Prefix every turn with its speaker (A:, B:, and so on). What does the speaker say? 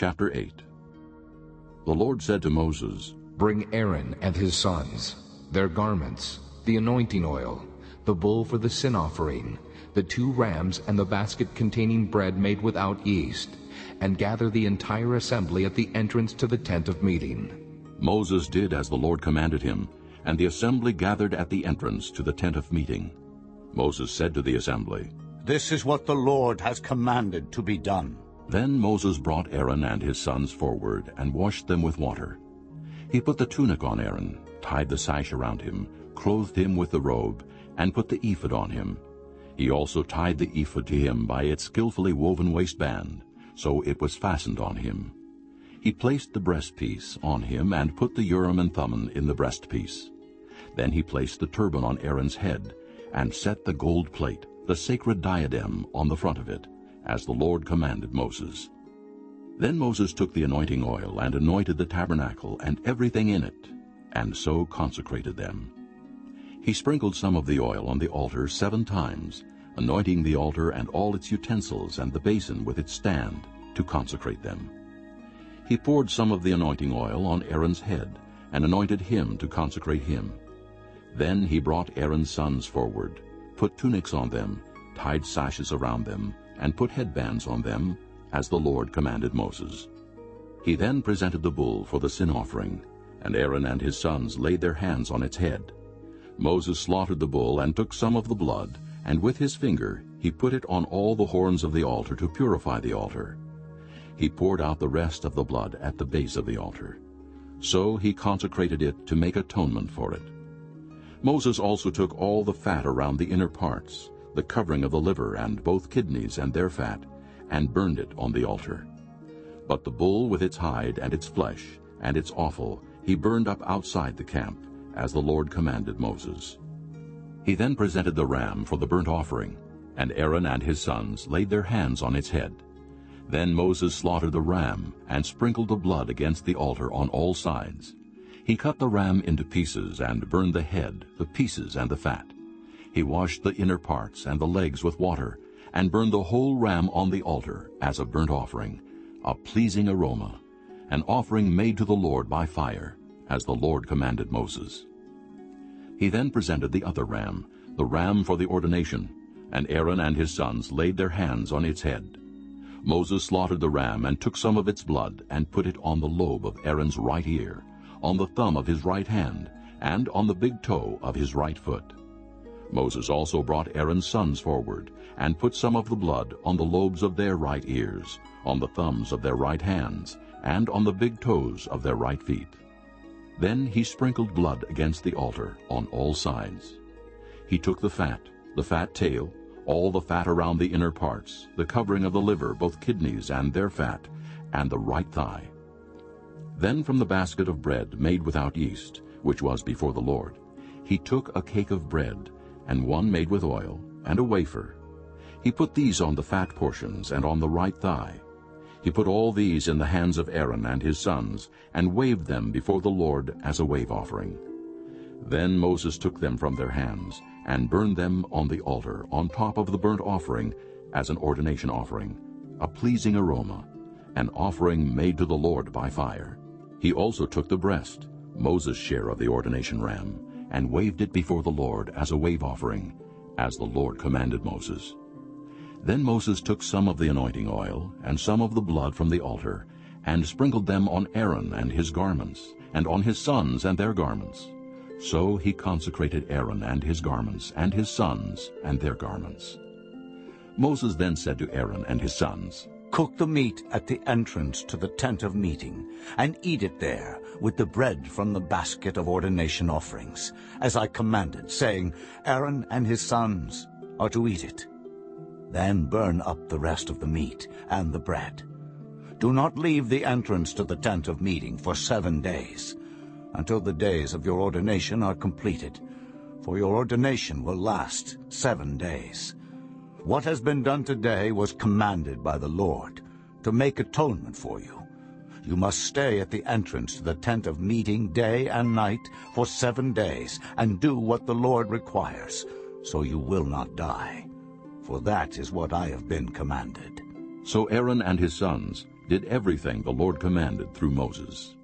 A: Chapter 8 The Lord said to Moses,
B: Bring Aaron and his sons, their garments, the anointing oil, the bull for the sin offering, the two rams and the basket containing bread made without yeast, and gather the entire assembly at the entrance to the tent of meeting.
A: Moses did as the Lord commanded him, and the assembly gathered at the entrance to the tent of meeting. Moses said to the assembly,
C: This is what the Lord has commanded to be done.
A: Then Moses brought Aaron and his sons forward and washed them with water. He put the tunic on Aaron, tied the sash around him, clothed him with the robe, and put the ephod on him. He also tied the ephod to him by its skillfully woven waistband, so it was fastened on him. He placed the breastpiece on him and put the Urim and Thummim in the breastpiece. Then he placed the turban on Aaron's head and set the gold plate, the sacred diadem, on the front of it, as the Lord commanded Moses. Then Moses took the anointing oil and anointed the tabernacle and everything in it, and so consecrated them. He sprinkled some of the oil on the altar seven times, anointing the altar and all its utensils and the basin with its stand, to consecrate them. He poured some of the anointing oil on Aaron's head, and anointed him to consecrate him. Then he brought Aaron's sons forward, put tunics on them, tied sashes around them, and put headbands on them, as the Lord commanded Moses. He then presented the bull for the sin offering, and Aaron and his sons laid their hands on its head. Moses slaughtered the bull and took some of the blood, and with his finger he put it on all the horns of the altar to purify the altar. He poured out the rest of the blood at the base of the altar. So he consecrated it to make atonement for it. Moses also took all the fat around the inner parts, the covering of the liver and both kidneys and their fat, and burned it on the altar. But the bull with its hide and its flesh and its offal he burned up outside the camp, as the Lord commanded Moses. He then presented the ram for the burnt offering, and Aaron and his sons laid their hands on its head. Then Moses slaughtered the ram and sprinkled the blood against the altar on all sides. He cut the ram into pieces and burned the head, the pieces, and the fat. He washed the inner parts and the legs with water, and burned the whole ram on the altar as a burnt offering, a pleasing aroma, an offering made to the Lord by fire, as the Lord commanded Moses. He then presented the other ram, the ram for the ordination, and Aaron and his sons laid their hands on its head. Moses slaughtered the ram and took some of its blood and put it on the lobe of Aaron's right ear, on the thumb of his right hand, and on the big toe of his right foot. Moses also brought Aaron's sons forward, and put some of the blood on the lobes of their right ears, on the thumbs of their right hands, and on the big toes of their right feet. Then he sprinkled blood against the altar on all sides. He took the fat, the fat tail, all the fat around the inner parts, the covering of the liver, both kidneys and their fat, and the right thigh. Then from the basket of bread made without yeast, which was before the Lord, he took a cake of bread, and one made with oil, and a wafer. He put these on the fat portions and on the right thigh. He put all these in the hands of Aaron and his sons, and waved them before the Lord as a wave offering. Then Moses took them from their hands, and burned them on the altar on top of the burnt offering as an ordination offering, a pleasing aroma, an offering made to the Lord by fire. He also took the breast, Moses' share of the ordination ram, and waved it before the Lord as a wave offering, as the Lord commanded Moses. Then Moses took some of the anointing oil and some of the blood from the altar, and sprinkled them on Aaron and his garments, and on his sons and their garments. So he consecrated Aaron and his garments, and his sons and their garments. Moses then said to Aaron and his sons,
C: Cook the meat at the entrance to the tent of meeting, and eat it there with the bread from the basket of ordination offerings, as I commanded, saying, Aaron and his sons are to eat it. Then burn up the rest of the meat and the bread. Do not leave the entrance to the tent of meeting for seven days, until the days of your ordination are completed, for your ordination will last seven days. What has been done today was commanded by the Lord, to make atonement for you. You must stay at the entrance to the tent of meeting day and night for seven days, and do what the Lord requires, so you will not die. For that is what I have been commanded.
A: So Aaron and his sons did everything the Lord commanded through Moses.